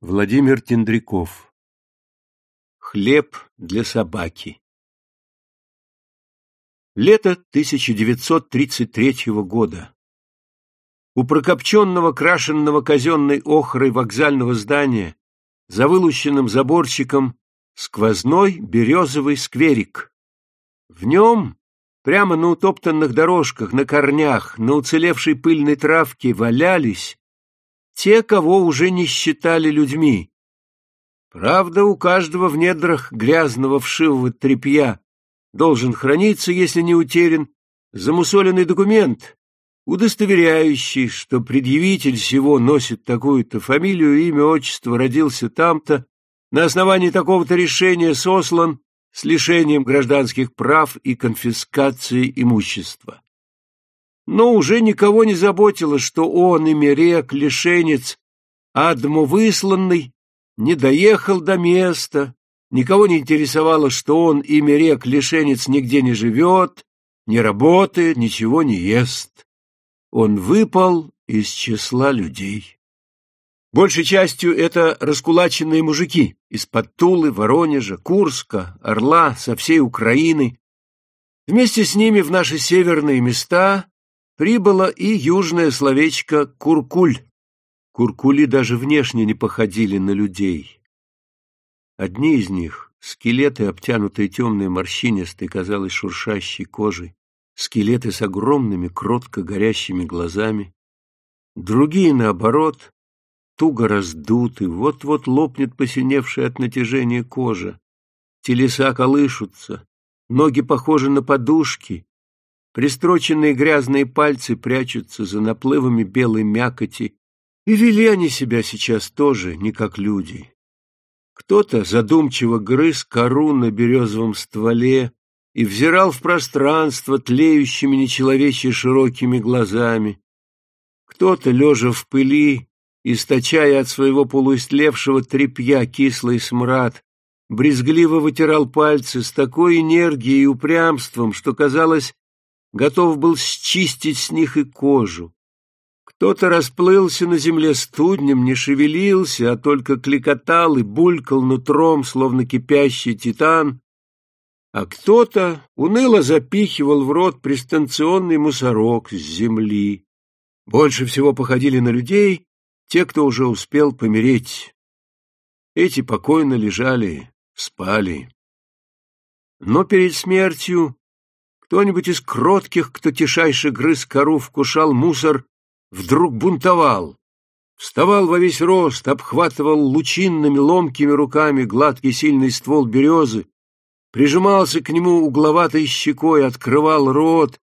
Владимир Тендряков Хлеб для собаки Лето 1933 года. У прокопченного, крашенного казенной охрой вокзального здания за вылущенным заборчиком сквозной березовый скверик. В нем, прямо на утоптанных дорожках, на корнях, на уцелевшей пыльной травке валялись те, кого уже не считали людьми. Правда, у каждого в недрах грязного вшивого тряпья должен храниться, если не утерян, замусоленный документ, удостоверяющий, что предъявитель всего носит такую-то фамилию, имя, отчество, родился там-то, на основании такого-то решения сослан с лишением гражданских прав и конфискацией имущества но уже никого не заботило, что он, имерек, лишенец, адму высланный, не доехал до места, никого не интересовало, что он, имерек, лишенец, нигде не живет, не работает, ничего не ест. Он выпал из числа людей. Большей частью это раскулаченные мужики из-под Тулы, Воронежа, Курска, Орла, со всей Украины. Вместе с ними в наши северные места прибыло и южное словечко «куркуль». Куркули даже внешне не походили на людей. Одни из них — скелеты, обтянутые темной морщинистой, казалось, шуршащей кожей, скелеты с огромными, кротко горящими глазами. Другие, наоборот, туго раздуты, вот-вот лопнет посиневшая от натяжения кожа. Телеса колышутся, ноги похожи на подушки, Пристроченные грязные пальцы прячутся за наплывами белой мякоти, и вели они себя сейчас тоже не как люди. Кто-то задумчиво грыз кору на березовом стволе и взирал в пространство тлеющими нечеловечьи широкими глазами. Кто-то, лежа в пыли, источая от своего полуистлевшего тряпья кислый смрад, брезгливо вытирал пальцы с такой энергией и упрямством, что, казалось, готов был счистить с них и кожу. Кто-то расплылся на земле студнем, не шевелился, а только кликотал и булькал нутром, словно кипящий титан, а кто-то уныло запихивал в рот пристанционный мусорок с земли. Больше всего походили на людей те, кто уже успел помереть. Эти покойно лежали, спали. Но перед смертью кто-нибудь из кротких, кто тишайше грыз кору, вкушал мусор, вдруг бунтовал. Вставал во весь рост, обхватывал лучинными ломкими руками гладкий сильный ствол березы, прижимался к нему угловатой щекой, открывал рот,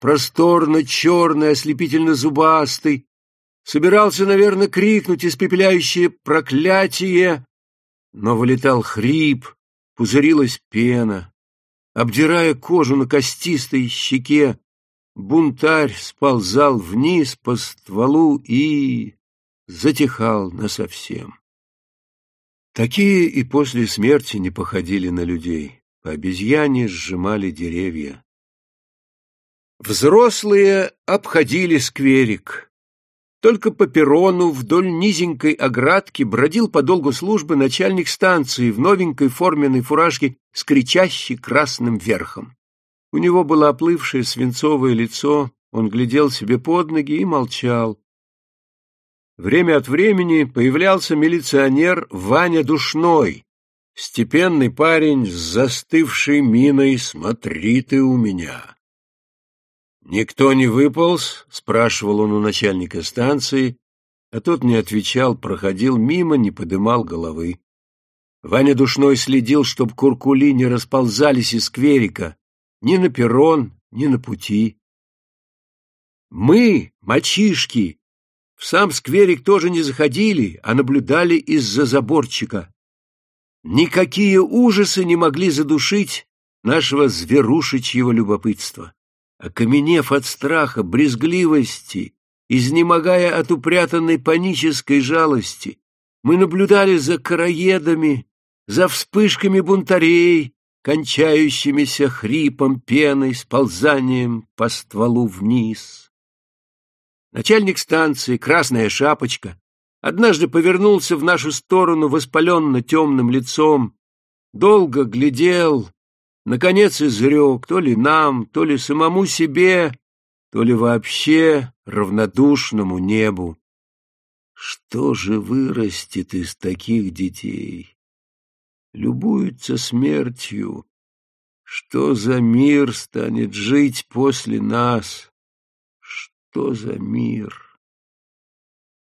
просторно черный, ослепительно зубастый, собирался, наверное, крикнуть испепеляющее проклятие, но вылетал хрип, пузырилась пена. Обдирая кожу на костистой щеке, бунтарь сползал вниз по стволу и затихал насовсем. Такие и после смерти не походили на людей, по обезьяне сжимали деревья. Взрослые обходили скверик, только по перрону вдоль низенькой оградки бродил по долгу службы начальник станции в новенькой форменной фуражке с кричащей красным верхом. У него было оплывшее свинцовое лицо, он глядел себе под ноги и молчал. Время от времени появлялся милиционер Ваня Душной, степенный парень с застывшей миной «Смотри ты у меня». «Никто не выполз?» — спрашивал он у начальника станции, а тот не отвечал, проходил мимо, не подымал головы. Ваня Душной следил, чтоб куркули не расползались из скверика ни на перрон, ни на пути. Мы, мальчишки, в сам скверик тоже не заходили, а наблюдали из-за заборчика. Никакие ужасы не могли задушить нашего зверушечьего любопытства окаменев от страха, брезгливости, изнемогая от упрятанной панической жалости, мы наблюдали за короедами, за вспышками бунтарей, кончающимися хрипом, пеной, сползанием по стволу вниз. Начальник станции, красная шапочка, однажды повернулся в нашу сторону воспаленно темным лицом, долго глядел, наконец изрек то ли нам, то ли самому себе, то ли вообще равнодушному небу. Что же вырастет из таких детей? Любуются смертью. Что за мир станет жить после нас? Что за мир?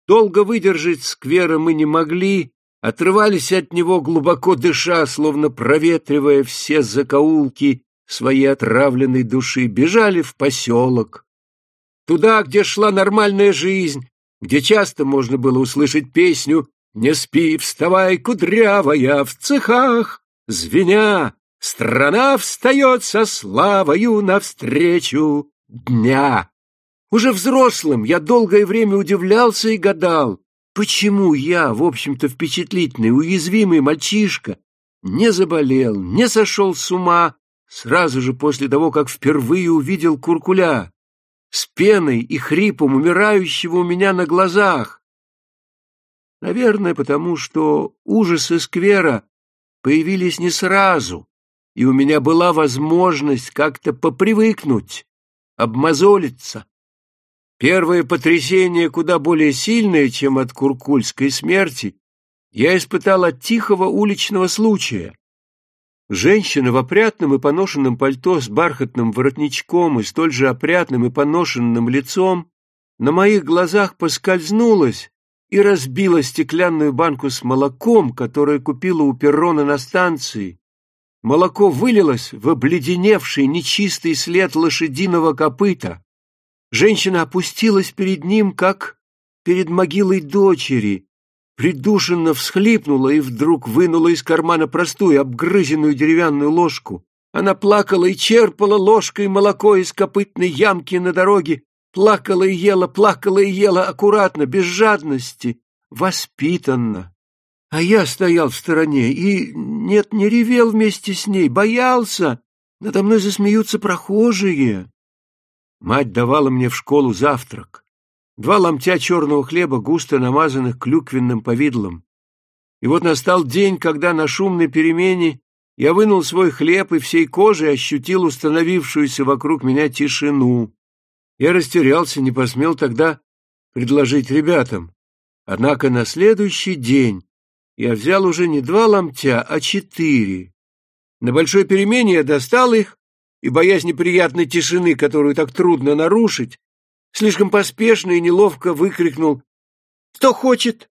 Долго выдержать сквера мы не могли, отрывались от него, глубоко дыша, словно проветривая все закоулки своей отравленной души, бежали в поселок. Туда, где шла нормальная жизнь, где часто можно было услышать песню «Не спи, вставай, кудрявая, в цехах, звеня, страна встает со славою навстречу дня». Уже взрослым я долгое время удивлялся и гадал, Почему я, в общем-то впечатлительный, уязвимый мальчишка, не заболел, не сошел с ума сразу же после того, как впервые увидел куркуля с пеной и хрипом умирающего у меня на глазах? Наверное, потому что ужасы сквера появились не сразу, и у меня была возможность как-то попривыкнуть, обмозолиться. Первое потрясение, куда более сильное, чем от куркульской смерти, я испытал от тихого уличного случая. Женщина в опрятном и поношенном пальто с бархатным воротничком и столь же опрятным и поношенным лицом на моих глазах поскользнулась и разбила стеклянную банку с молоком, которую купила у перрона на станции. Молоко вылилось в обледеневший нечистый след лошадиного копыта. Женщина опустилась перед ним, как перед могилой дочери, придушенно всхлипнула и вдруг вынула из кармана простую обгрызенную деревянную ложку. Она плакала и черпала ложкой молоко из копытной ямки на дороге, плакала и ела, плакала и ела аккуратно, без жадности, воспитанно. А я стоял в стороне и, нет, не ревел вместе с ней, боялся. Надо мной засмеются прохожие. Мать давала мне в школу завтрак. Два ломтя черного хлеба, густо намазанных клюквенным повидлом. И вот настал день, когда на шумной перемене я вынул свой хлеб и всей кожей ощутил установившуюся вокруг меня тишину. Я растерялся, не посмел тогда предложить ребятам. Однако на следующий день я взял уже не два ломтя, а четыре. На большой перемене я достал их и, боясь неприятной тишины, которую так трудно нарушить, слишком поспешно и неловко выкрикнул «Кто хочет?»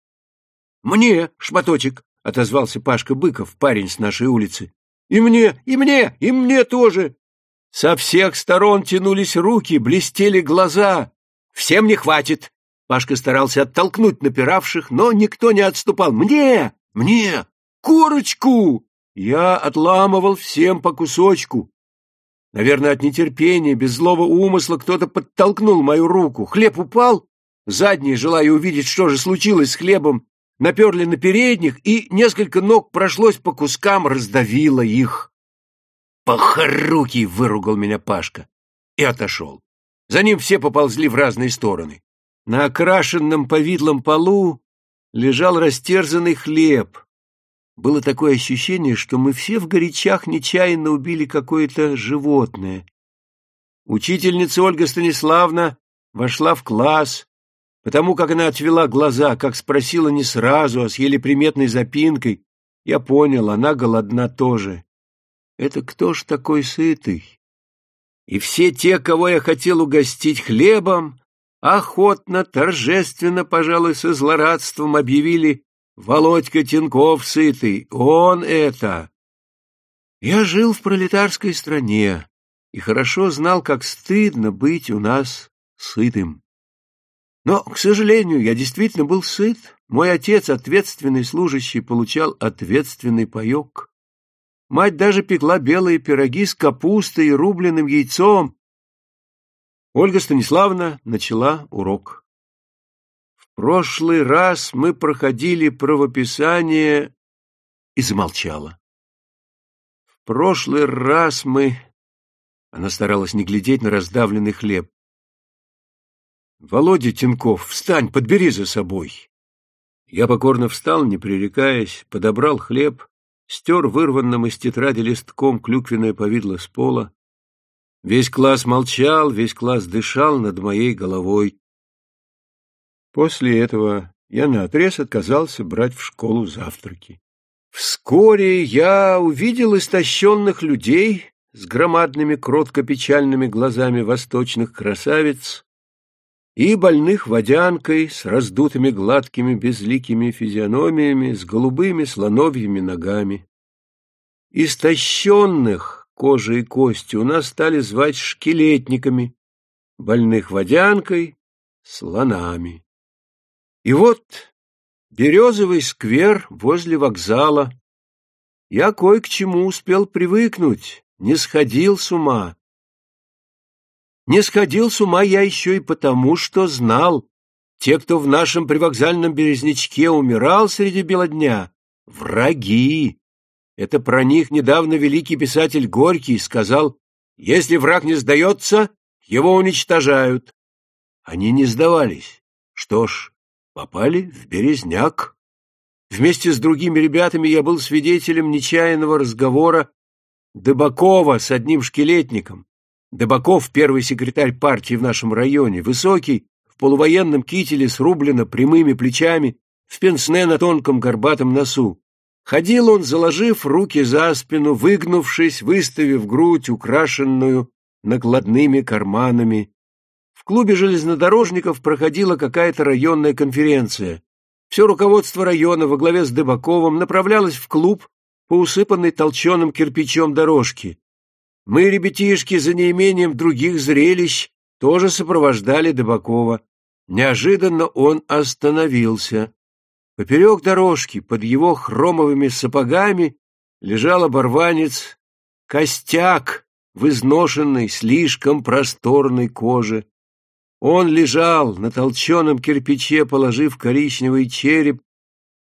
«Мне, шматочек!» — отозвался Пашка Быков, парень с нашей улицы. «И мне, и мне, и мне тоже!» Со всех сторон тянулись руки, блестели глаза. «Всем не хватит!» Пашка старался оттолкнуть напиравших, но никто не отступал. «Мне! Мне! Корочку!» Я отламывал всем по кусочку. Наверное, от нетерпения, без злого умысла, кто-то подтолкнул мою руку. Хлеб упал. Задние, желая увидеть, что же случилось с хлебом, наперли на передних, и несколько ног прошлось по кускам, раздавило их. «Похоруки!» — выругал меня Пашка и отошел. За ним все поползли в разные стороны. На окрашенном повидлом полу лежал растерзанный хлеб. Было такое ощущение, что мы все в горячах нечаянно убили какое-то животное. Учительница Ольга Станиславна вошла в класс, потому как она отвела глаза, как спросила не сразу, а с еле приметной запинкой. Я понял, она голодна тоже. Это кто ж такой сытый? И все те, кого я хотел угостить хлебом, охотно, торжественно, пожалуй, со злорадством объявили Володька Тинков сытый, он это. Я жил в пролетарской стране и хорошо знал, как стыдно быть у нас сытым. Но, к сожалению, я действительно был сыт. Мой отец, ответственный служащий, получал ответственный паек. Мать даже пекла белые пироги с капустой и рубленым яйцом. Ольга Станиславовна начала урок прошлый раз мы проходили правописание и замолчала. В прошлый раз мы... Она старалась не глядеть на раздавленный хлеб. Володя Тинков, встань, подбери за собой. Я покорно встал, не пререкаясь, подобрал хлеб, стер вырванным из тетради листком клюквенное повидло с пола. Весь класс молчал, весь класс дышал над моей головой. После этого я наотрез отказался брать в школу завтраки. Вскоре я увидел истощенных людей с громадными кротко-печальными глазами восточных красавиц и больных водянкой с раздутыми гладкими безликими физиономиями, с голубыми слоновьими ногами. Истощенных кожей и костью у нас стали звать шкелетниками, больных водянкой — слонами. И вот березовый сквер возле вокзала. Я кое к чему успел привыкнуть, не сходил с ума. Не сходил с ума я еще и потому, что знал, те, кто в нашем привокзальном березнячке умирал среди бела дня, враги. Это про них недавно великий писатель Горький сказал, если враг не сдается, его уничтожают. Они не сдавались. Что ж, попали в Березняк. Вместе с другими ребятами я был свидетелем нечаянного разговора Дыбакова с одним шкелетником. Дыбаков — первый секретарь партии в нашем районе, высокий, в полувоенном кителе с рублено прямыми плечами, в пенсне на тонком горбатом носу. Ходил он, заложив руки за спину, выгнувшись, выставив грудь, украшенную накладными карманами клубе железнодорожников проходила какая-то районная конференция. Все руководство района во главе с Дыбаковым направлялось в клуб по усыпанной толченым кирпичом дорожке. Мы, ребятишки, за неимением других зрелищ, тоже сопровождали Дыбакова. Неожиданно он остановился. Поперек дорожки, под его хромовыми сапогами, лежал оборванец, костяк в изношенной, слишком просторной коже. Он лежал на толченом кирпиче, положив коричневый череп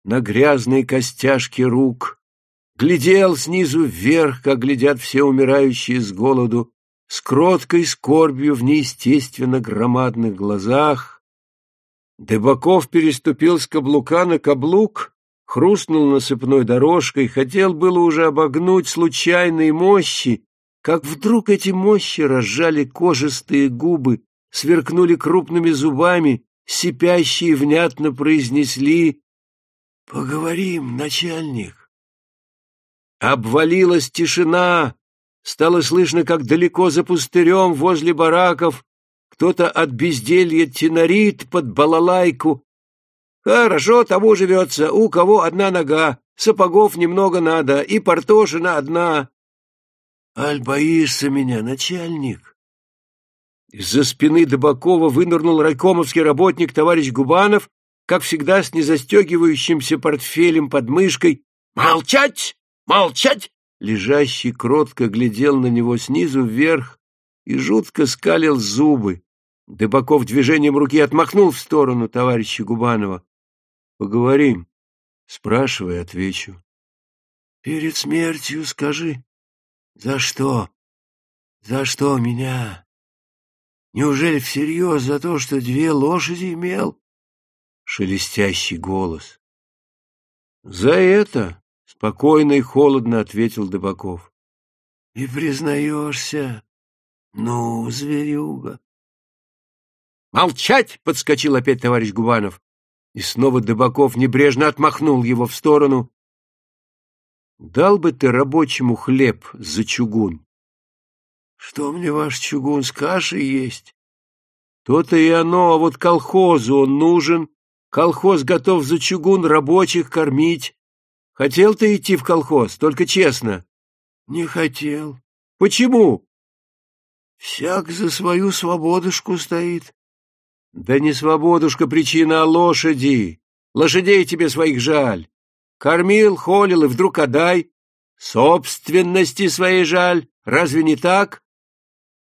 на грязные костяшки рук, глядел снизу вверх, как глядят все умирающие с голоду, с кроткой скорбью в неестественно громадных глазах. Дебаков переступил с каблука на каблук, хрустнул насыпной дорожкой, хотел было уже обогнуть случайные мощи, как вдруг эти мощи разжали кожистые губы, сверкнули крупными зубами, сипящие внятно произнесли «Поговорим, начальник». Обвалилась тишина, стало слышно, как далеко за пустырем возле бараков кто-то от безделья тенорит под балалайку. Хорошо тому живется, у кого одна нога, сапогов немного надо, и портошина одна. Аль, боишься меня, начальник? Из-за спины Добакова вынырнул райкомовский работник товарищ Губанов, как всегда с незастегивающимся портфелем под мышкой. «Молчать! Молчать!» Лежащий кротко глядел на него снизу вверх и жутко скалил зубы. Дыбаков движением руки отмахнул в сторону товарища Губанова. «Поговорим. Спрашивай, отвечу». «Перед смертью скажи, за что? За что меня?» Неужели всерьез за то, что две лошади имел? Шелестящий голос. За это, спокойно и холодно ответил Дыбаков. И признаешься? Ну, зверюга. Молчать! подскочил опять товарищ Губанов. И снова Дыбаков небрежно отмахнул его в сторону. Дал бы ты рабочему хлеб за чугун. Что мне ваш чугун с кашей есть? То-то и оно, а вот колхозу он нужен. Колхоз готов за чугун рабочих кормить. Хотел ты идти в колхоз, только честно. Не хотел. Почему? Всяк за свою свободушку стоит. Да не свободушка причина, а лошади. Лошадей тебе своих жаль. Кормил, холил и вдруг отдай. Собственности своей жаль. Разве не так?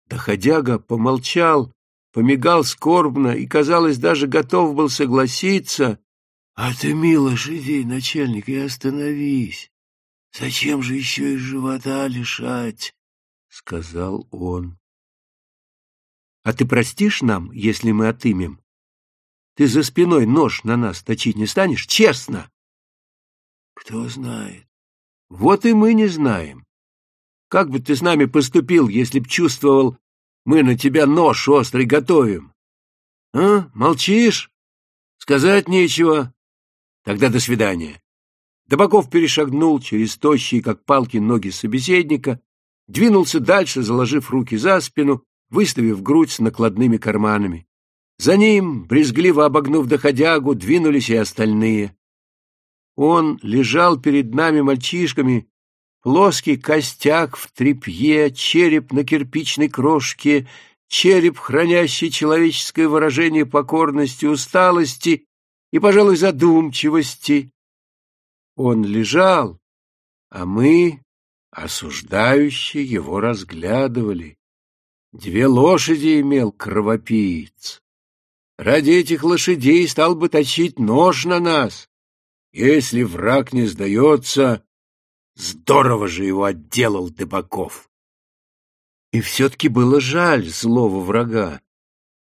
Доходяга помолчал, помигал скорбно и, казалось, даже готов был согласиться. — А ты, мило, жидей, начальник, и остановись. Зачем же еще и живота лишать? — сказал он. — А ты простишь нам, если мы отымем? ты за спиной нож на нас точить не станешь? Честно!» «Кто знает?» «Вот и мы не знаем. Как бы ты с нами поступил, если б чувствовал, мы на тебя нож острый готовим? А? Молчишь? Сказать нечего. Тогда до свидания. Добаков перешагнул через тощие, как палки, ноги собеседника, двинулся дальше, заложив руки за спину, выставив грудь с накладными карманами. За ним, брезгливо обогнув доходягу, двинулись и остальные. Он лежал перед нами мальчишками, плоский костяк в тряпье, череп на кирпичной крошке, череп, хранящий человеческое выражение покорности, усталости и, пожалуй, задумчивости. Он лежал, а мы, осуждающие, его разглядывали. Две лошади имел кровопиец. Ради этих лошадей стал бы точить нож на нас. Если враг не сдается, здорово же его отделал Дыбаков. И все-таки было жаль злого врага.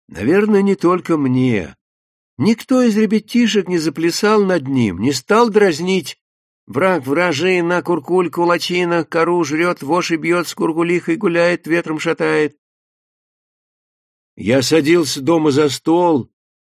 Наверное, не только мне. Никто из ребятишек не заплясал над ним, не стал дразнить. Враг вражи на куркуль кулачина, кору жрет, воши бьет, с кургулихой гуляет, ветром шатает. Я садился дома за стол,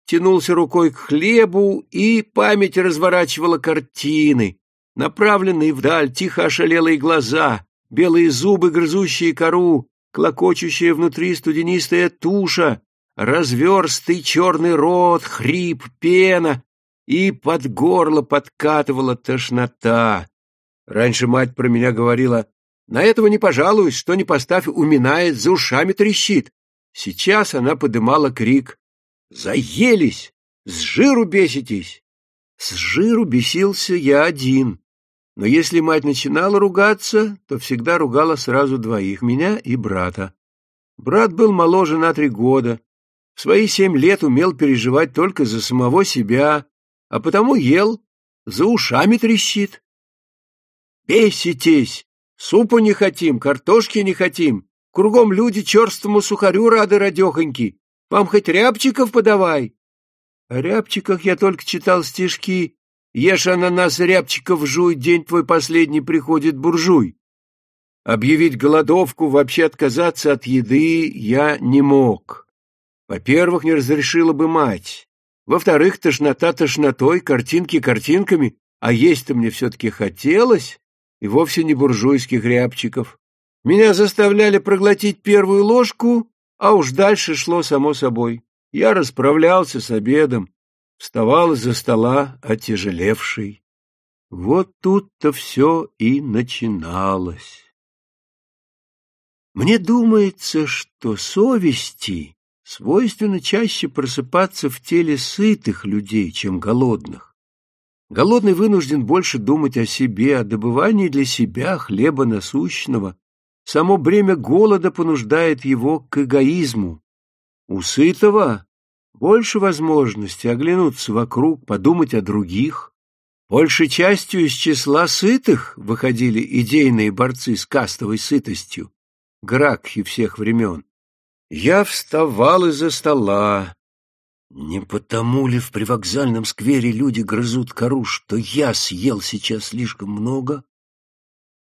тянулся рукой к хлебу, и память разворачивала картины, направленные вдаль, тихо ошалелые глаза, белые зубы, грызущие кору, клокочущая внутри студенистая туша, разверстый черный рот, хрип, пена, и под горло подкатывала тошнота. Раньше мать про меня говорила, на этого не пожалуюсь, что не поставь, уминает, за ушами трещит. Сейчас она подымала крик. «Заелись! С жиру беситесь!» С жиру бесился я один. Но если мать начинала ругаться, то всегда ругала сразу двоих, меня и брата. Брат был моложе на три года. В свои семь лет умел переживать только за самого себя, а потому ел, за ушами трещит. «Беситесь! Супу не хотим, картошки не хотим, Кругом люди черствому сухарю рады, радехоньки. Вам хоть рябчиков подавай. О рябчиках я только читал стишки. Ешь ананас рябчиков жуй, день твой последний приходит буржуй. Объявить голодовку, вообще отказаться от еды я не мог. Во-первых, не разрешила бы мать. Во-вторых, тошнота тошнотой, картинки картинками, а есть-то мне все-таки хотелось, и вовсе не буржуйских рябчиков. Меня заставляли проглотить первую ложку, а уж дальше шло само собой. Я расправлялся с обедом, вставал из-за стола отяжелевший. Вот тут-то все и начиналось. Мне думается, что совести свойственно чаще просыпаться в теле сытых людей, чем голодных. Голодный вынужден больше думать о себе, о добывании для себя хлеба насущного, Само бремя голода понуждает его к эгоизму. У сытого больше возможности оглянуться вокруг, подумать о других. Большей частью из числа сытых выходили идейные борцы с кастовой сытостью, гракхи всех времен. Я вставал из-за стола. Не потому ли в привокзальном сквере люди грызут кору, что я съел сейчас слишком много?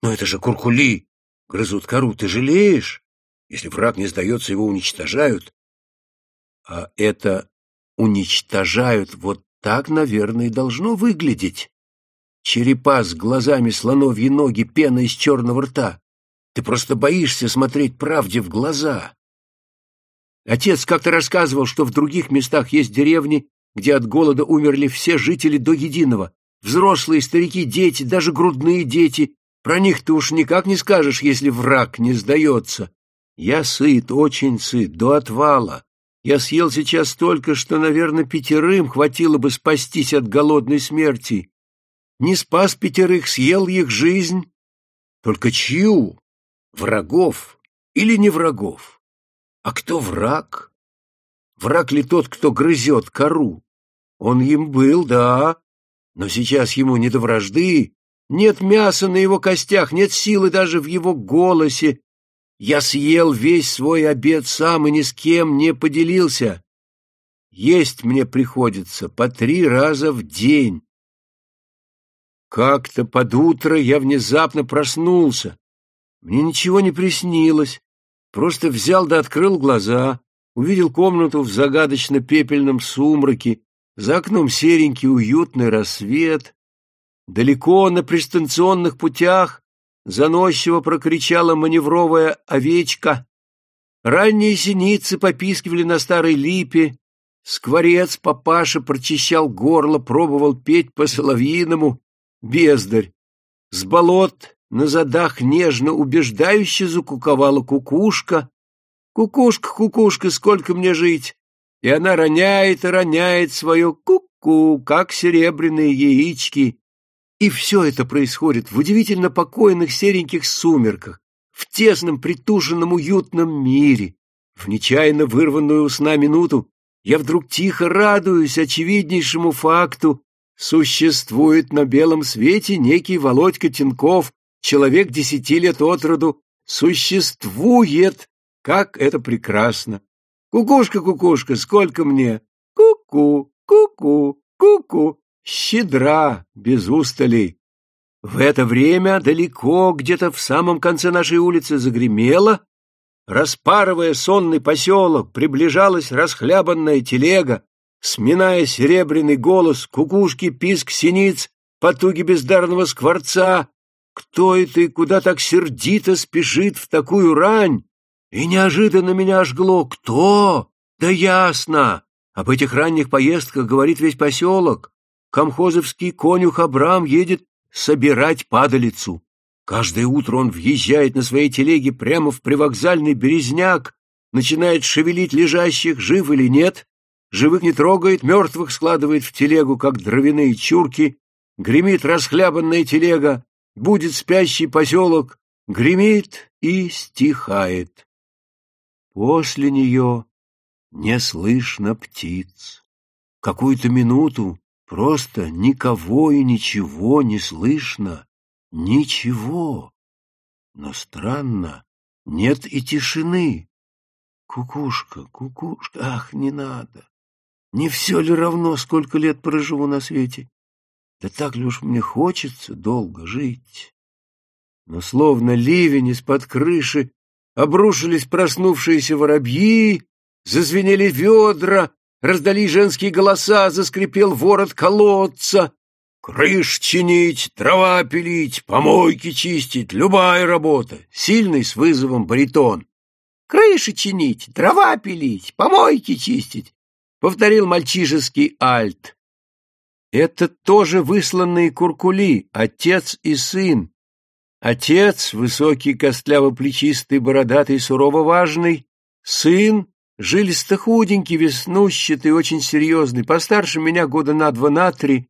Но это же куркули, грызут кору, ты жалеешь? Если враг не сдается, его уничтожают. А это уничтожают вот так, наверное, должно выглядеть. Черепа с глазами слоновьи ноги, пена из черного рта. Ты просто боишься смотреть правде в глаза. Отец как-то рассказывал, что в других местах есть деревни, где от голода умерли все жители до единого. Взрослые, старики, дети, даже грудные дети, про них ты уж никак не скажешь, если враг не сдается. Я сыт, очень сыт, до отвала. Я съел сейчас столько, что, наверное, пятерым хватило бы спастись от голодной смерти. Не спас пятерых, съел их жизнь. Только чью? Врагов или не врагов? А кто враг? Враг ли тот, кто грызет кору? Он им был, да, но сейчас ему не до вражды, нет мяса на его костях, нет силы даже в его голосе. Я съел весь свой обед сам и ни с кем не поделился. есть мне приходится по три раза в день. Как-то под утро я внезапно проснулся. Мне ничего не приснилось. Просто взял да открыл глаза, увидел комнату в загадочно-пепельном сумраке, за окном серенький уютный рассвет. Далеко на пристанционных путях заносчиво прокричала маневровая овечка. Ранние синицы попискивали на старой липе, скворец папаша прочищал горло, пробовал петь по-соловьиному, бездарь. С болот на задах нежно убеждающе закуковала кукушка. «Кукушка, кукушка, сколько мне жить?» И она роняет и роняет свое ку-ку, как серебряные яички. И все это происходит в удивительно покойных сереньких сумерках, в тесном, притушенном, уютном мире. В нечаянно вырванную у сна минуту я вдруг тихо радуюсь очевиднейшему факту. Существует на белом свете некий Володька Тинков, человек десяти лет от роду. Существует! Как это прекрасно! Кукушка, кукушка, сколько мне? Ку-ку, ку-ку, ку-ку, щедра, без устали. В это время далеко, где-то в самом конце нашей улицы, загремело, распарывая сонный поселок, приближалась расхлябанная телега, сминая серебряный голос, кукушки, писк синиц, потуги бездарного скворца. Кто это и куда так сердито спешит в такую рань? И неожиданно меня жгло. Кто? Да ясно! Об этих ранних поездках говорит весь поселок. Комхозовский конюх Абрам едет собирать падалицу. Каждое утро он въезжает на своей телеге прямо в привокзальный березняк, начинает шевелить лежащих, жив или нет, живых не трогает, мертвых складывает в телегу, как дровяные чурки, гремит расхлябанная телега, будет спящий поселок, гремит и стихает. После нее не слышно птиц. Какую-то минуту Просто никого и ничего не слышно. Ничего. Но странно, нет и тишины. Кукушка, кукушка, ах, не надо. Не все ли равно, сколько лет проживу на свете? Да так ли уж мне хочется долго жить? Но словно ливень из-под крыши обрушились проснувшиеся воробьи, зазвенели ведра, Раздались женские голоса, заскрипел ворот колодца. Крыш чинить, дрова пилить, помойки чистить, любая работа. Сильный с вызовом баритон. Крыши чинить, дрова пилить, помойки чистить, повторил мальчишеский альт. Это тоже высланные куркули, отец и сын. Отец, высокий, костляво-плечистый, бородатый, сурово-важный, сын, Жилисто худенький, веснущатый, очень серьезный, постарше меня года на два, на три.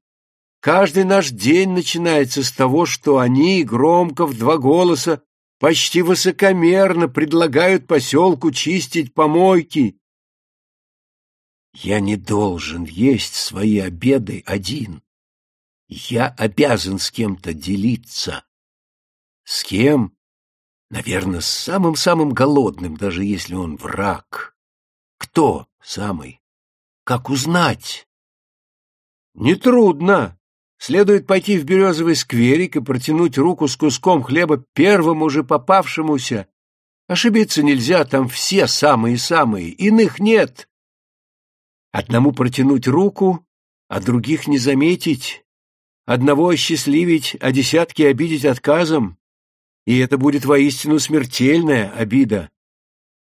Каждый наш день начинается с того, что они громко в два голоса, почти высокомерно предлагают поселку чистить помойки. Я не должен есть свои обеды один. Я обязан с кем-то делиться. С кем? Наверное, с самым-самым голодным, даже если он враг. Кто самый? Как узнать? Нетрудно. Следует пойти в березовый скверик и протянуть руку с куском хлеба первому же попавшемуся. Ошибиться нельзя, там все самые-самые, иных нет. Одному протянуть руку, а других не заметить. Одного осчастливить, а десятки обидеть отказом. И это будет воистину смертельная обида.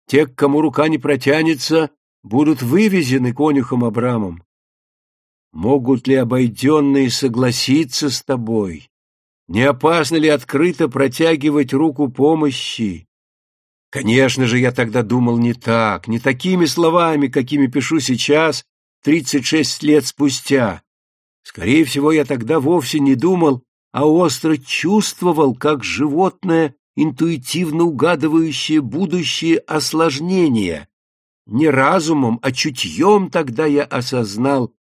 Те, к кому рука не протянется, будут вывезены конюхом Абрамом. Могут ли обойденные согласиться с тобой? Не опасно ли открыто протягивать руку помощи? Конечно же, я тогда думал не так, не такими словами, какими пишу сейчас, тридцать шесть лет спустя. Скорее всего, я тогда вовсе не думал, а остро чувствовал, как животное интуитивно угадывающее будущее осложнения. Не разумом, а чутьем тогда я осознал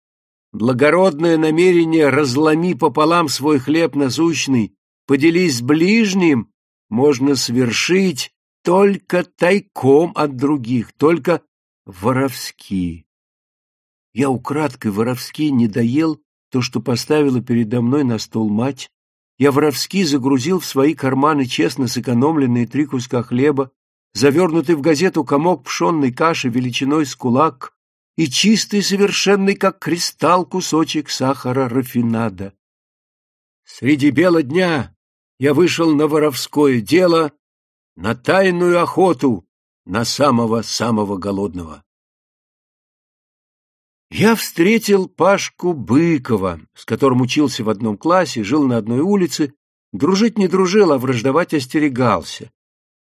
благородное намерение «разломи пополам свой хлеб насущный, поделись с ближним» можно свершить только тайком от других, только воровски. Я украдкой воровски не доел то, что поставила передо мной на стол мать. Я воровски загрузил в свои карманы честно сэкономленные три куска хлеба, завернутый в газету комок пшенной каши величиной с кулак и чистый, совершенный, как кристалл, кусочек сахара рафинада. Среди бела дня я вышел на воровское дело, на тайную охоту на самого-самого голодного. Я встретил Пашку Быкова, с которым учился в одном классе, жил на одной улице, дружить не дружил, а враждовать остерегался.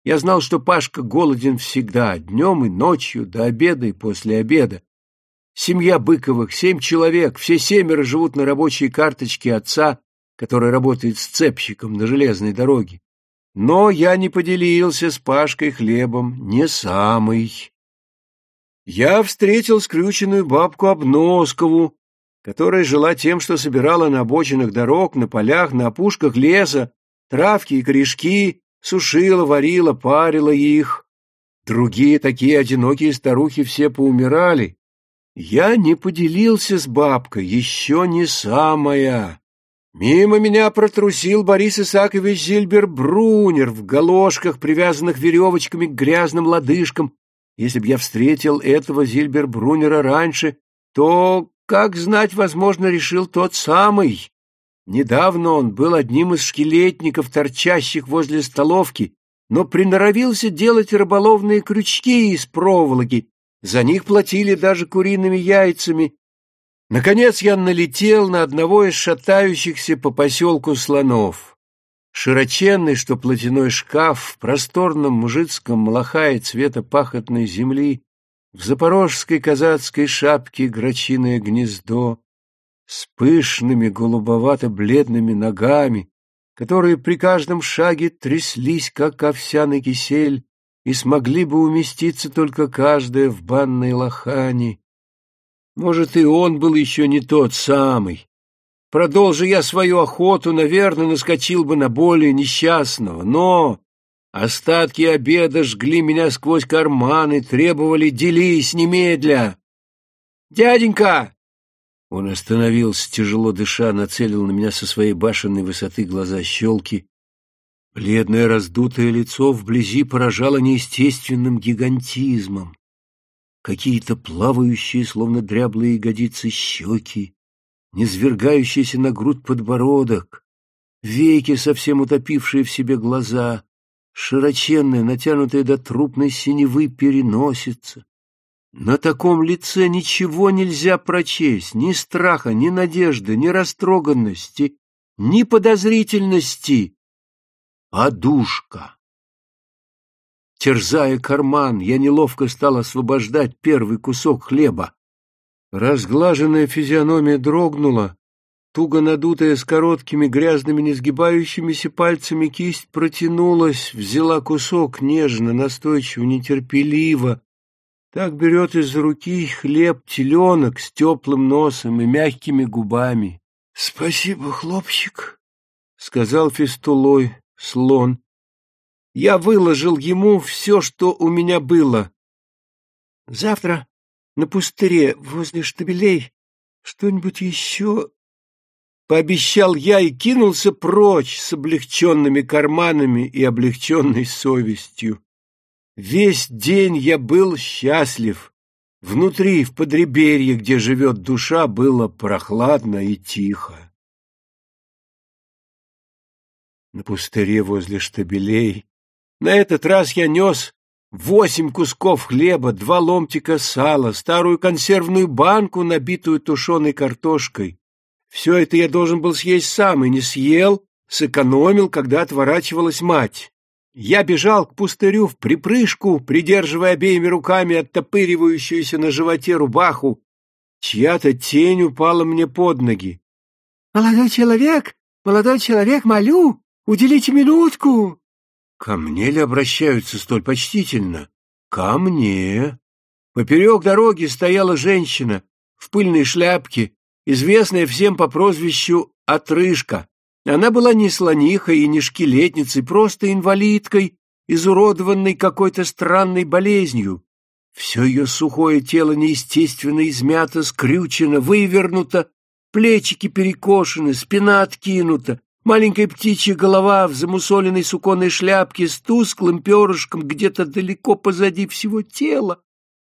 Я знал, что Пашка голоден всегда, днем и ночью, до обеда и после обеда. Семья Быковых, семь человек, все семеро живут на рабочей карточке отца, который работает сцепщиком на железной дороге. Но я не поделился с Пашкой хлебом, не самый. Я встретил скрюченную бабку Обноскову, которая жила тем, что собирала на обочинах дорог, на полях, на опушках леса травки и корешки, сушила, варила, парила их. Другие такие одинокие старухи все поумирали. Я не поделился с бабкой, еще не самая. Мимо меня протрусил Борис Исаакович Зильбер-Брунер в галошках, привязанных веревочками к грязным лодыжкам. Если б я встретил этого Зильбер-Брунера раньше, то, как знать, возможно, решил тот самый. Недавно он был одним из шкелетников, торчащих возле столовки, но приноровился делать рыболовные крючки из проволоки. За них платили даже куриными яйцами. Наконец я налетел на одного из шатающихся по поселку слонов. Широченный, что платяной шкаф в просторном мужицком малахае цвета пахотной земли, в запорожской казацкой шапке грачиное гнездо, с пышными голубовато-бледными ногами, которые при каждом шаге тряслись, как овсяный кисель, и смогли бы уместиться только каждая в банной лохани. Может, и он был еще не тот самый. Продолжи я свою охоту, наверное, наскочил бы на более несчастного, но остатки обеда жгли меня сквозь карманы, требовали «делись немедля». «Дяденька, он остановился, тяжело дыша, нацелил на меня со своей башенной высоты глаза щелки. Бледное раздутое лицо вблизи поражало неестественным гигантизмом. Какие-то плавающие, словно дряблые ягодицы, щеки, низвергающийся на грудь подбородок, веки, совсем утопившие в себе глаза, широченная, натянутая до трупной синевы переносица, на таком лице ничего нельзя прочесть, ни страха, ни надежды, ни растроганности, ни подозрительности. Подушка. Терзая карман, я неловко стал освобождать первый кусок хлеба. Разглаженная физиономия дрогнула, туго надутая с короткими грязными несгибающимися пальцами кисть протянулась, взяла кусок нежно, настойчиво, нетерпеливо, так берет из руки хлеб теленок с теплым носом и мягкими губами. — Спасибо, хлопчик, — сказал фистулой слон. Я выложил ему все, что у меня было. Завтра на пустыре возле штабелей что-нибудь еще... Пообещал я и кинулся прочь с облегченными карманами и облегченной совестью. Весь день я был счастлив. Внутри, в подреберье, где живет душа, было прохладно и тихо. На пустыре возле штабелей на этот раз я нес восемь кусков хлеба, два ломтика сала, старую консервную банку, набитую тушеной картошкой. Все это я должен был съесть сам и не съел, сэкономил, когда отворачивалась мать. Я бежал к пустырю в припрыжку, придерживая обеими руками оттопыривающуюся на животе рубаху. Чья-то тень упала мне под ноги. — Молодой человек, молодой человек, молю, уделите минутку. Ко мне ли обращаются столь почтительно? Ко мне. Поперек дороги стояла женщина в пыльной шляпке, известная всем по прозвищу Отрыжка. Она была не слонихой и не шкелетницей, просто инвалидкой, изуродованной какой-то странной болезнью. Все ее сухое тело неестественно измято, скрючено, вывернуто, плечики перекошены, спина откинута, маленькая птичья голова в замусоленной суконной шляпке с тусклым перышком где-то далеко позади всего тела.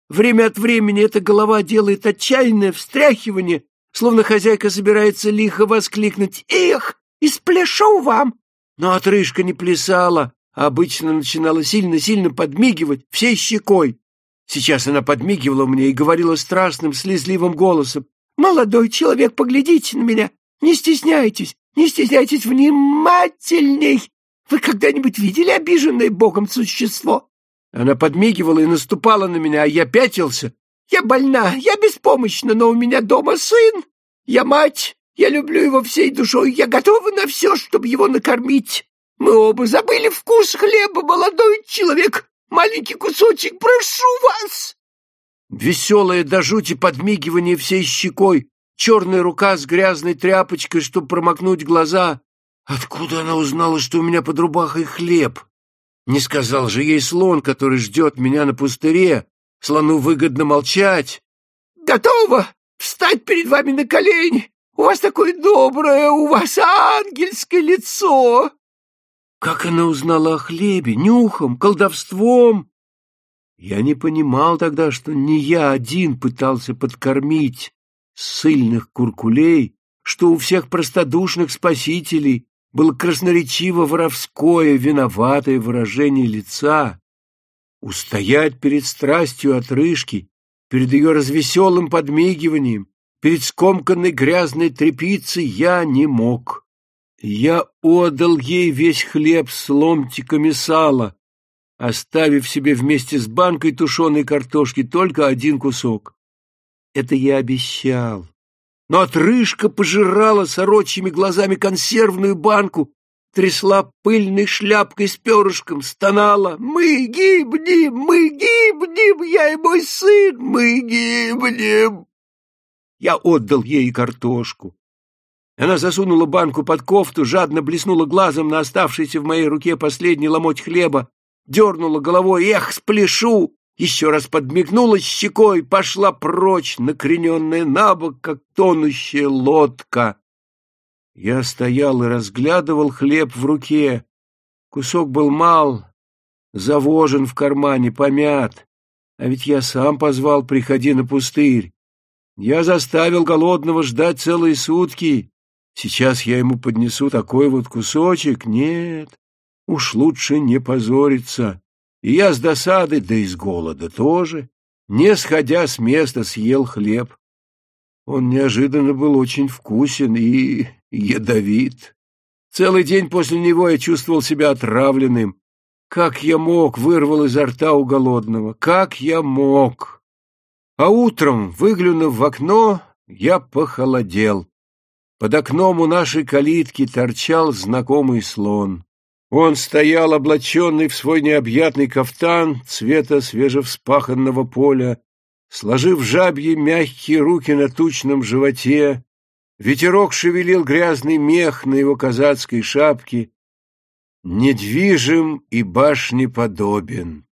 Время от времени эта голова делает отчаянное встряхивание, словно хозяйка собирается лихо воскликнуть «Эх, испляшу вам!» Но отрыжка не плясала, а обычно начинала сильно-сильно подмигивать всей щекой. Сейчас она подмигивала мне и говорила страшным, слезливым голосом. «Молодой человек, поглядите на меня! Не стесняйтесь! Не стесняйтесь внимательней! Вы когда-нибудь видели обиженное Богом существо?» Она подмигивала и наступала на меня, а я пятился. «Я больна, я беспомощна, но у меня дома сын. Я мать, я люблю его всей душой, я готова на все, чтобы его накормить. Мы оба забыли вкус хлеба, молодой человек. Маленький кусочек, прошу вас!» Веселое до жути подмигивание всей щекой, черная рука с грязной тряпочкой, чтобы промокнуть глаза. Откуда она узнала, что у меня под рубахой хлеб? Не сказал же ей слон, который ждет меня на пустыре. Слону выгодно молчать. «Готово встать перед вами на колени. У вас такое доброе, у вас ангельское лицо!» Как она узнала о хлебе? Нюхом, колдовством? Я не понимал тогда, что не я один пытался подкормить сыльных куркулей, что у всех простодушных спасителей было красноречиво воровское, виноватое выражение лица. Устоять перед страстью отрыжки, перед ее развеселым подмигиванием, перед скомканной грязной тряпицей я не мог. Я отдал ей весь хлеб с ломтиками сала, оставив себе вместе с банкой тушеной картошки только один кусок. Это я обещал. Но отрыжка пожирала сорочьими глазами консервную банку, трясла пыльной шляпкой с перышком, стонала. «Мы гибнем! Мы гибнем! Я и мой сын! Мы гибнем!» Я отдал ей картошку. Она засунула банку под кофту, жадно блеснула глазом на оставшийся в моей руке последний ломоть хлеба, дернула головой «Эх, спляшу!» Еще раз подмигнула щекой, пошла прочь, накрененная на бок, как тонущая лодка. Я стоял и разглядывал хлеб в руке. Кусок был мал, завожен в кармане, помят. А ведь я сам позвал «приходи на пустырь». Я заставил голодного ждать целые сутки. Сейчас я ему поднесу такой вот кусочек. Нет, уж лучше не позориться. И я с досады, да и с голода тоже, не сходя с места, съел хлеб. Он неожиданно был очень вкусен и ядовит. Целый день после него я чувствовал себя отравленным. Как я мог, вырвал изо рта у голодного. Как я мог? А утром, выглянув в окно, я похолодел. Под окном у нашей калитки торчал знакомый слон. Он стоял, облаченный в свой необъятный кафтан цвета свежевспаханного поля, сложив жабьи мягкие руки на тучном животе. Ветерок шевелил грязный мех на его казацкой шапке. Недвижим и башнеподобен.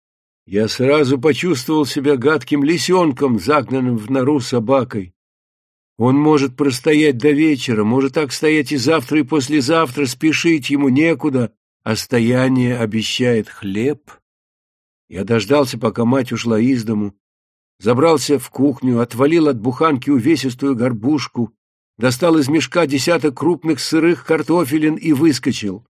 Я сразу почувствовал себя гадким лисенком, загнанным в нору собакой. Он может простоять до вечера, может так стоять и завтра, и послезавтра, спешить ему некуда, а стояние обещает хлеб. Я дождался, пока мать ушла из дому, забрался в кухню, отвалил от буханки увесистую горбушку, достал из мешка десяток крупных сырых картофелин и выскочил.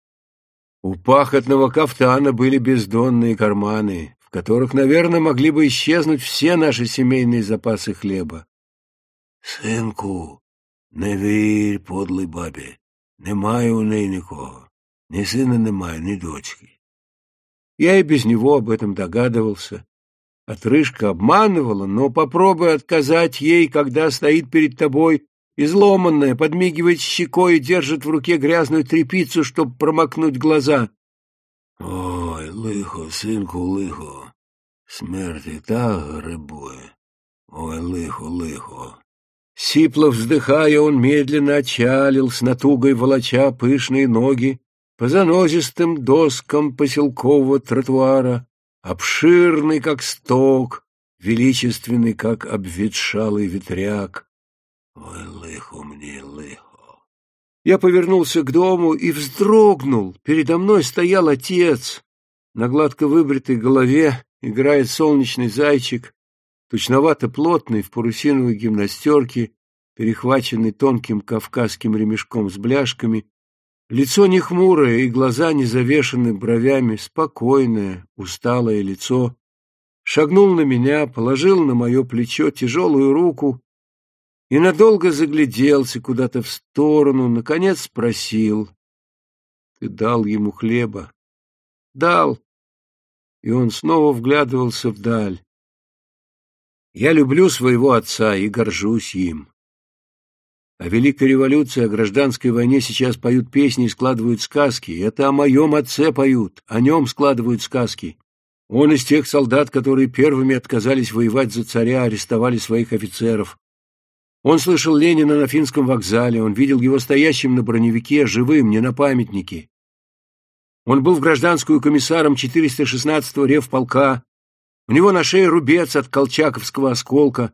У пахотного кафтана были бездонные карманы, в которых, наверное, могли бы исчезнуть все наши семейные запасы хлеба. Синку, не вір подлій бабі. Немає у неї нікого. Ни сына немає, ни дочки. Я и без него об этом догадывался. Отрыжка обманывала, но попробуй отказать ей, когда стоит перед тобой изломанная, подмигивает щекой и держит в руке грязную тряпицу, чтобы промокнуть глаза. Ой, лихо, синку, лихо, смерти так грибує. Ой, лихо, лихо. Сипло вздыхая, он медленно отчалил, с натугой волоча пышные ноги по занозистым доскам поселкового тротуара, обширный, как сток, величественный, как обветшалый ветряк. Ой, лихо мне, лихо. Я повернулся к дому и вздрогнул. Передо мной стоял отец. На гладко выбритой голове играет солнечный зайчик, тучновато плотный, в парусиновой гимнастерке, перехваченный тонким кавказским ремешком с бляшками. Лицо не хмурое и глаза не завешены бровями, спокойное, усталое лицо. Шагнул на меня, положил на мое плечо тяжелую руку и надолго загляделся куда-то в сторону, наконец спросил. — Ты дал ему хлеба? — Дал. И он снова вглядывался вдаль. Я люблю своего отца и горжусь им. О Великой революции, о гражданской войне сейчас поют песни и складывают сказки. Это о моем отце поют, о нем складывают сказки. Он из тех солдат, которые первыми отказались воевать за царя, арестовали своих офицеров. Он слышал Ленина на финском вокзале, он видел его стоящим на броневике, живым, не на памятнике. Он был в гражданскую комиссаром 416-го ревполка. У него на шее рубец от колчаковского осколка.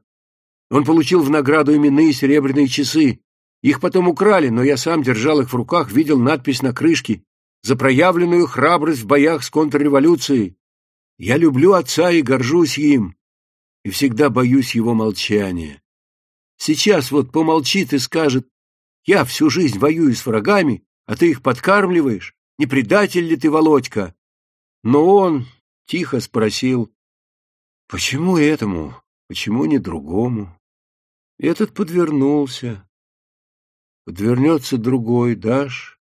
Он получил в награду именные серебряные часы. Их потом украли, но я сам держал их в руках, видел надпись на крышке «За проявленную храбрость в боях с контрреволюцией». Я люблю отца и горжусь им, и всегда боюсь его молчания. Сейчас вот помолчит и скажет, я всю жизнь воюю с врагами, а ты их подкармливаешь. Не предатель ли ты, Володька? Но он тихо спросил, почему этому, почему не другому? Этот подвернулся. Подвернется другой, дашь?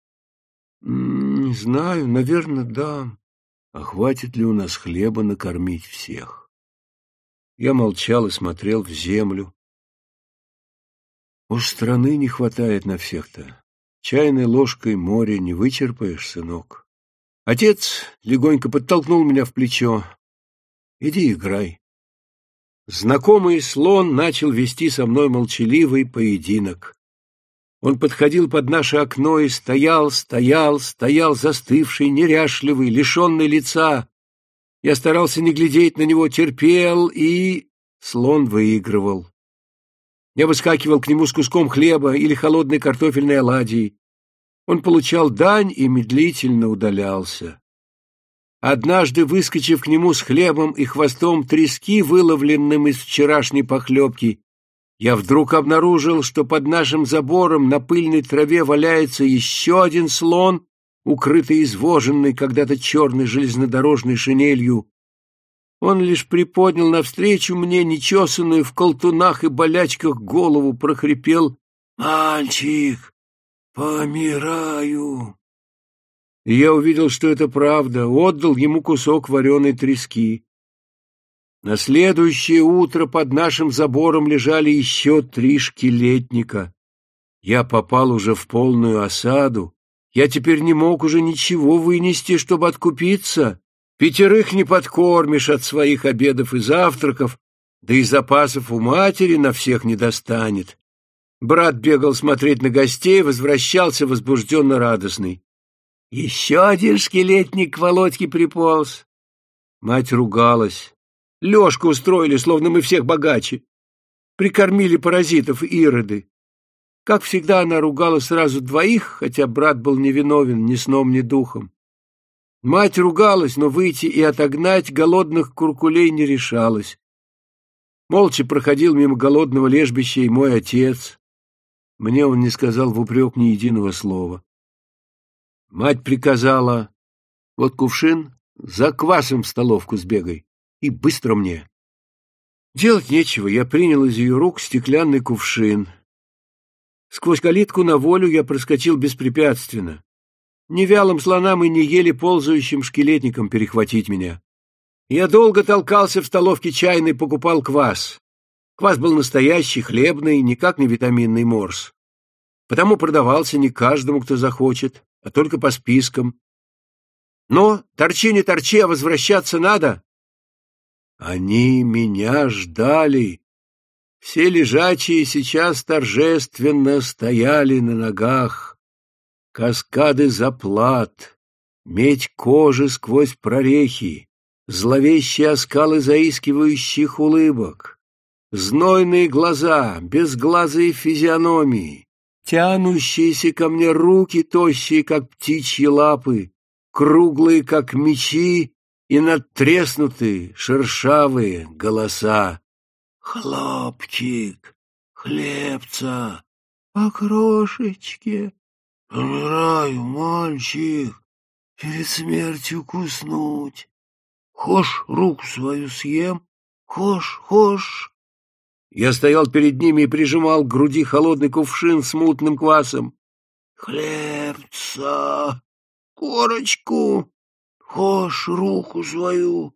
Не знаю, наверное, дам. А хватит ли у нас хлеба накормить всех? Я молчал и смотрел в землю, Уж страны не хватает на всех-то. Чайной ложкой море не вычерпаешь, сынок. Отец легонько подтолкнул меня в плечо. Иди играй. Знакомый слон начал вести со мной молчаливый поединок. Он подходил под наше окно и стоял, стоял, стоял застывший, неряшливый, лишенный лица. Я старался не глядеть на него, терпел, и слон выигрывал. Я выскакивал к нему с куском хлеба или холодной картофельной оладьей. Он получал дань и медлительно удалялся. Однажды, выскочив к нему с хлебом и хвостом трески, выловленным из вчерашней похлебки, я вдруг обнаружил, что под нашим забором на пыльной траве валяется еще один слон, укрытый извоженной когда-то черной железнодорожной шинелью, он лишь приподнял навстречу мне нечесанную в колтунах и болячках голову, прохрипел «Мальчик, помираю!» И я увидел, что это правда, отдал ему кусок вареной трески. На следующее утро под нашим забором лежали еще три шкелетника. Я попал уже в полную осаду. Я теперь не мог уже ничего вынести, чтобы откупиться. Пятерых не подкормишь от своих обедов и завтраков, да и запасов у матери на всех не достанет. Брат бегал смотреть на гостей, возвращался возбужденно радостный. Еще один шкелетник к Володьке приполз. Мать ругалась. Лёшку устроили, словно мы всех богаче. Прикормили паразитов ироды. Как всегда, она ругала сразу двоих, хотя брат был невиновен ни сном, ни духом. Мать ругалась, но выйти и отогнать голодных куркулей не решалась. Молча проходил мимо голодного лежбища и мой отец. Мне он не сказал в упрек ни единого слова. Мать приказала, вот кувшин, за квасом в столовку сбегай, и быстро мне. Делать нечего, я принял из ее рук стеклянный кувшин. Сквозь калитку на волю я проскочил беспрепятственно. Ни вялым слонам и не еле ползающим шкелетникам перехватить меня. Я долго толкался в столовке чайной, покупал квас. Квас был настоящий, хлебный, никак не витаминный морс. Потому продавался не каждому, кто захочет, а только по спискам. Но, торчи не торчи, а возвращаться надо. Они меня ждали. Все лежачие сейчас торжественно стояли на ногах каскады заплат, медь кожи сквозь прорехи, зловещие оскалы заискивающих улыбок, знойные глаза, безглазые физиономии, тянущиеся ко мне руки, тощие, как птичьи лапы, круглые, как мечи, и надтреснутые, шершавые голоса. «Хлопчик, хлебца, по помираю, мальчик, перед смертью куснуть. Хошь, руку свою съем, хошь, хошь». Я стоял перед ними и прижимал к груди холодный кувшин с мутным квасом. «Хлебца, корочку, хошь, руку свою».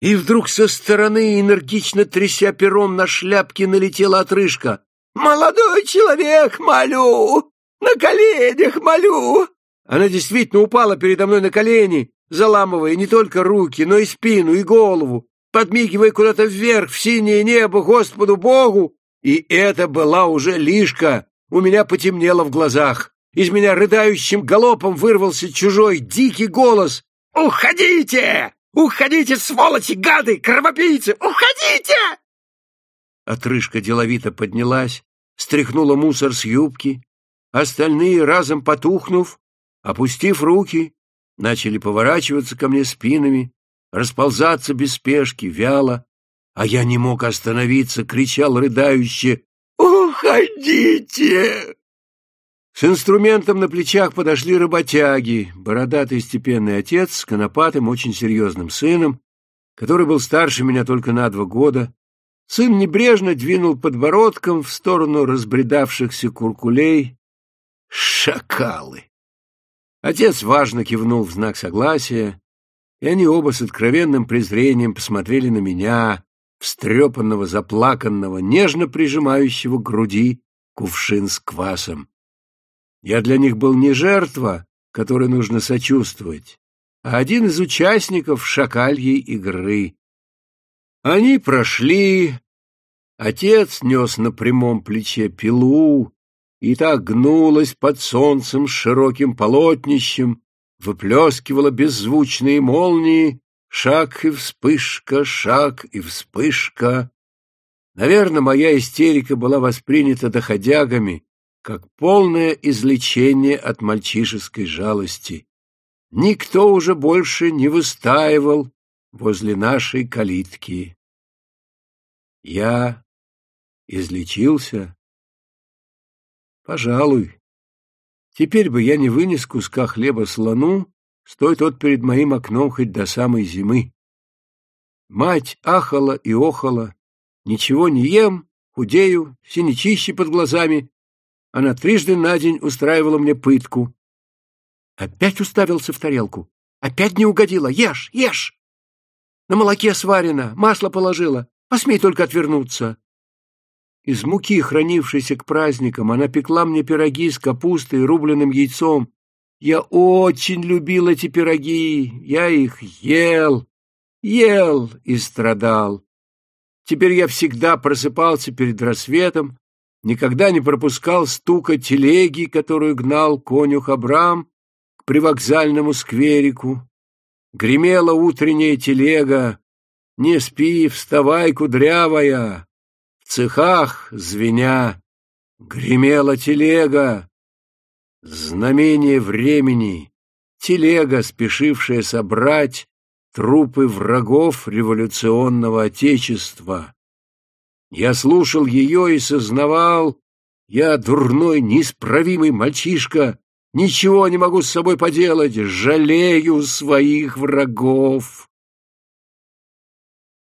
И вдруг со стороны, энергично тряся пером на шляпке, налетела отрыжка. «Молодой человек, молю! На коленях молю!» Она действительно упала передо мной на колени, заламывая не только руки, но и спину, и голову, подмигивая куда-то вверх, в синее небо, Господу Богу. И это была уже лишка. У меня потемнело в глазах. Из меня рыдающим галопом вырвался чужой дикий голос. «Уходите! Уходите, сволочи, гады, кровопийцы! Уходите!» Отрыжка деловито поднялась, стряхнула мусор с юбки. Остальные, разом потухнув, опустив руки, начали поворачиваться ко мне спинами, расползаться без спешки, вяло, а я не мог остановиться, кричал рыдающе «Уходите!». С инструментом на плечах подошли работяги, бородатый степенный отец с конопатым, очень серьезным сыном, который был старше меня только на два года. Сын небрежно двинул подбородком в сторону разбредавшихся куркулей. Шакалы! Отец важно кивнул в знак согласия, и они оба с откровенным презрением посмотрели на меня, встрепанного, заплаканного, нежно прижимающего к груди кувшин с квасом. Я для них был не жертва, которой нужно сочувствовать, а один из участников шакальей игры. Они прошли, отец нес на прямом плече пилу, и так гнулась под солнцем широким полотнищем, выплескивала беззвучные молнии, шаг и вспышка, шаг и вспышка. Наверное, моя истерика была воспринята доходягами, как полное излечение от мальчишеской жалости. Никто уже больше не выстаивал возле нашей калитки. Я излечился? Пожалуй. Теперь бы я не вынес куска хлеба слону, стоит тот перед моим окном хоть до самой зимы. Мать ахала и охала. Ничего не ем, худею, синячище под глазами. Она трижды на день устраивала мне пытку. Опять уставился в тарелку. Опять не угодила. Ешь, ешь! На молоке сварено, масло положила. Посмей только отвернуться. Из муки, хранившейся к праздникам, она пекла мне пироги с капустой и рубленым яйцом. Я очень любил эти пироги, я их ел, ел и страдал. Теперь я всегда просыпался перед рассветом, никогда не пропускал стука телеги, которую гнал конюх Абрам к привокзальному скверику. Гремела утренняя телега. «Не спи, вставай, кудрявая!» Цехах, звеня, гремела телега. Знамение времени, телега, спешившая собрать трупы врагов революционного отечества. Я слушал ее и сознавал, я дурной, неисправимый мальчишка, ничего не могу с собой поделать, жалею своих врагов.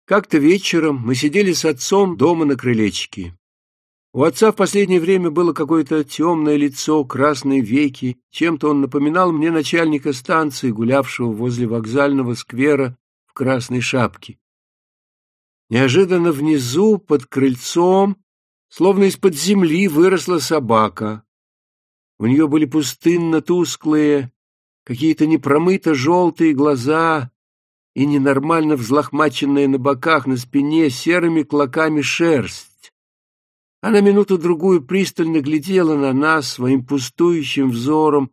Как-то вечером мы сидели с отцом дома на крылечке. У отца в последнее время было какое-то темное лицо, красные веки. Чем-то он напоминал мне начальника станции, гулявшего возле вокзального сквера в красной шапке. Неожиданно внизу, под крыльцом, словно из-под земли, выросла собака. У нее были пустынно-тусклые, какие-то непромыто-желтые глаза, и ненормально взлохмаченная на боках, на спине серыми клоками шерсть. Она минуту-другую пристально глядела на нас своим пустующим взором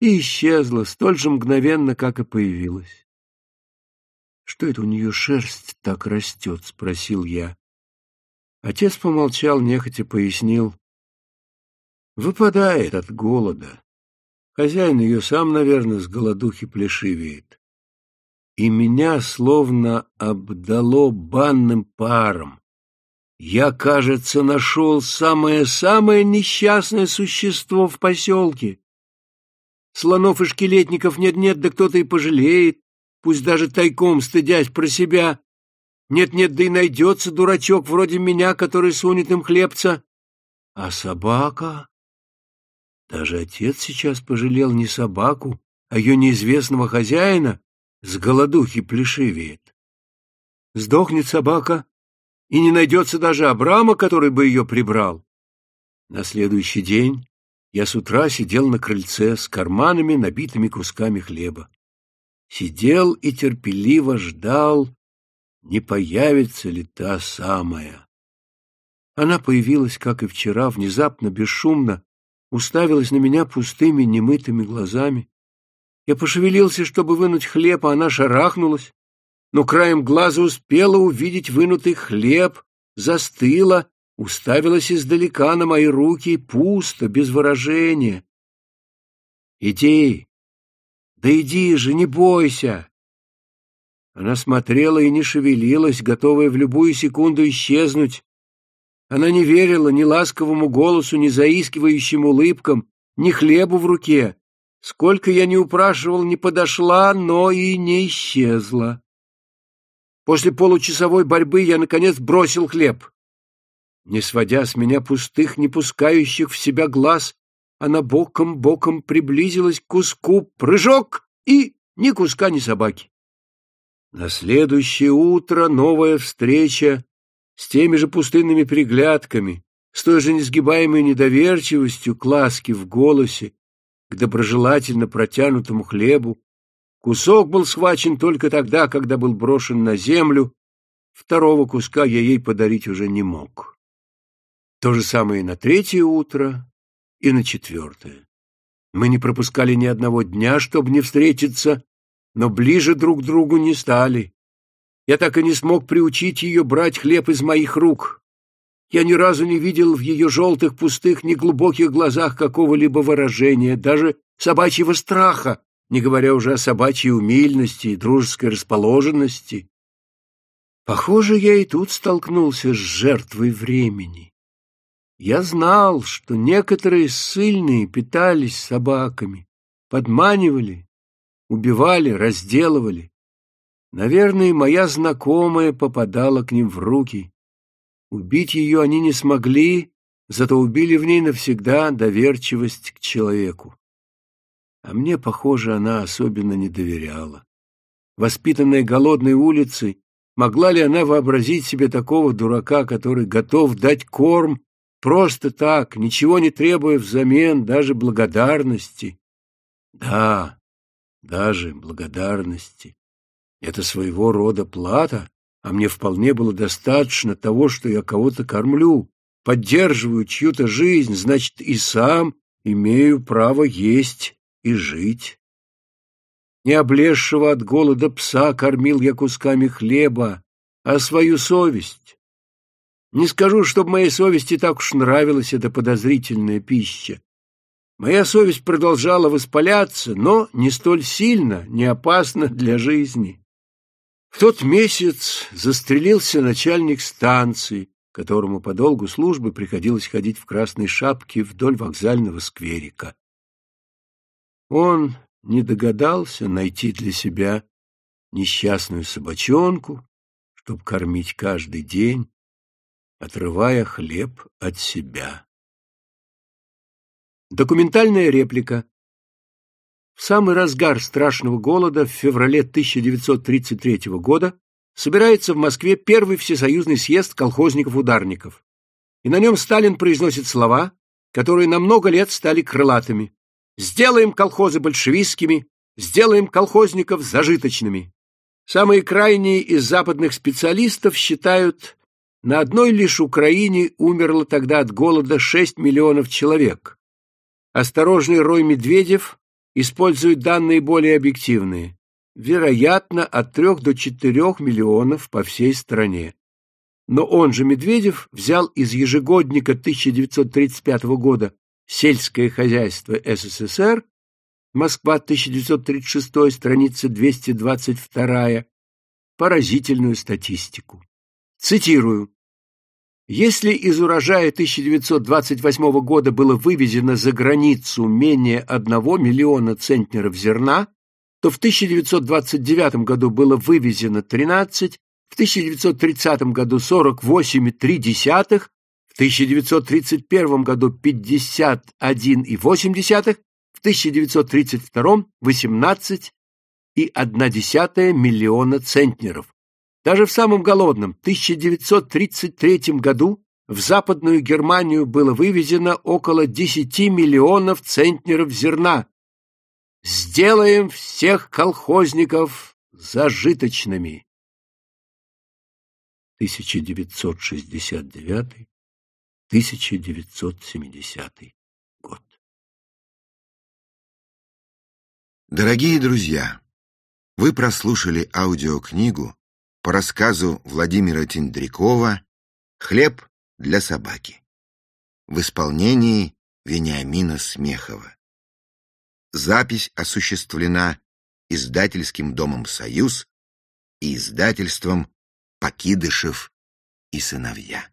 и исчезла столь же мгновенно, как и появилась. Что это у нее шерсть так растет? — спросил я. Отец помолчал, нехотя пояснил. Выпадает от голода. Хозяин ее сам, наверное, с голодухи плешивеет. И меня словно обдало банным паром. Я, кажется, нашел самое-самое несчастное существо в поселке. Слонов и шкелетников нет-нет, да кто-то и пожалеет, пусть даже тайком стыдясь про себя. Нет-нет, да и найдется дурачок вроде меня, который сунет им хлебца. А собака? Даже отец сейчас пожалел не собаку, а ее неизвестного хозяина, с голодухи плешивеет. Сдохнет собака, и не найдется даже Абрама, который бы ее прибрал. На следующий день я с утра сидел на крыльце с карманами, набитыми кусками хлеба. Сидел и терпеливо ждал, не появится ли та самая. Она появилась, как и вчера, внезапно, бесшумно, уставилась на меня пустыми, немытыми глазами. Я пошевелился, чтобы вынуть хлеб, а она шарахнулась, но краем глаза успела увидеть вынутый хлеб, застыла, уставилась издалека на мои руки, пусто, без выражения. «Иди! Да иди же, не бойся!» Она смотрела и не шевелилась, готовая в любую секунду исчезнуть. Она не верила ни ласковому голосу, ни заискивающим улыбкам, ни хлебу в руке. Сколько я не упрашивал, не подошла, но и не исчезла. После получасовой борьбы я, наконец, бросил хлеб. Не сводя с меня пустых, не пускающих в себя глаз, она боком-боком приблизилась к куску, прыжок и ни куска, ни собаки. На следующее утро новая встреча с теми же пустынными приглядками, с той же несгибаемой недоверчивостью к ласке в голосе, к доброжелательно протянутому хлебу. Кусок был схвачен только тогда, когда был брошен на землю, второго куска я ей подарить уже не мог. То же самое и на третье утро, и на четвертое. Мы не пропускали ни одного дня, чтобы не встретиться, но ближе друг к другу не стали. Я так и не смог приучить ее брать хлеб из моих рук. Я ни разу не видел в ее желтых, пустых, неглубоких глазах какого-либо выражения, даже собачьего страха, не говоря уже о собачьей умильности и дружеской расположенности. Похоже, я и тут столкнулся с жертвой времени. Я знал, что некоторые ссыльные питались собаками, подманивали, убивали, разделывали. Наверное, моя знакомая попадала к ним в руки. Убить ее они не смогли, зато убили в ней навсегда доверчивость к человеку. А мне, похоже, она особенно не доверяла. Воспитанная голодной улицей, могла ли она вообразить себе такого дурака, который готов дать корм просто так, ничего не требуя взамен, даже благодарности? Да, даже благодарности. Это своего рода плата, а мне вполне было достаточно того, что я кого-то кормлю, поддерживаю чью-то жизнь, значит, и сам имею право есть и жить. Не облезшего от голода пса кормил я кусками хлеба, а свою совесть. Не скажу, чтобы моей совести так уж нравилась эта подозрительная пища. Моя совесть продолжала воспаляться, но не столь сильно, не опасно для жизни. В тот месяц застрелился начальник станции, которому по долгу службы приходилось ходить в красной шапке вдоль вокзального скверика. Он не догадался найти для себя несчастную собачонку, чтоб кормить каждый день, отрывая хлеб от себя. Документальная реплика. В самый разгар страшного голода в феврале 1933 года собирается в Москве первый всесоюзный съезд колхозников-ударников. И на нем Сталин произносит слова, которые на много лет стали крылатыми. «Сделаем колхозы большевистскими, сделаем колхозников зажиточными». Самые крайние из западных специалистов считают, на одной лишь Украине умерло тогда от голода 6 миллионов человек, Осторожный Рой Медведев использует данные более объективные. вероятно, от 3 до 4 миллионов по всей стране. Но он же, Медведев, взял из ежегодника 1935 года «Сельское хозяйство СССР», Москва, 1936, страница 222, поразительную статистику. Цитирую. Если из урожая 1928 года было вывезено за границу менее 1 миллиона центнеров зерна, то в 1929 году было вывезено 13, в 1930 году 48,3, в 1931 году 51,8, в 1932 18,1 миллиона центнеров. Даже в самом голодном 1933 году в Западную Германию было вывезено около 10 миллионов центнеров зерна. Сделаем всех колхозников зажиточными. 1969-1970 год. Дорогие друзья, вы прослушали аудиокнигу по рассказу Владимира Тендрякова «Хлеб для собаки» в исполнении Вениамина Смехова. Запись осуществлена издательским домом «Союз» и издательством «Покидышев и сыновья».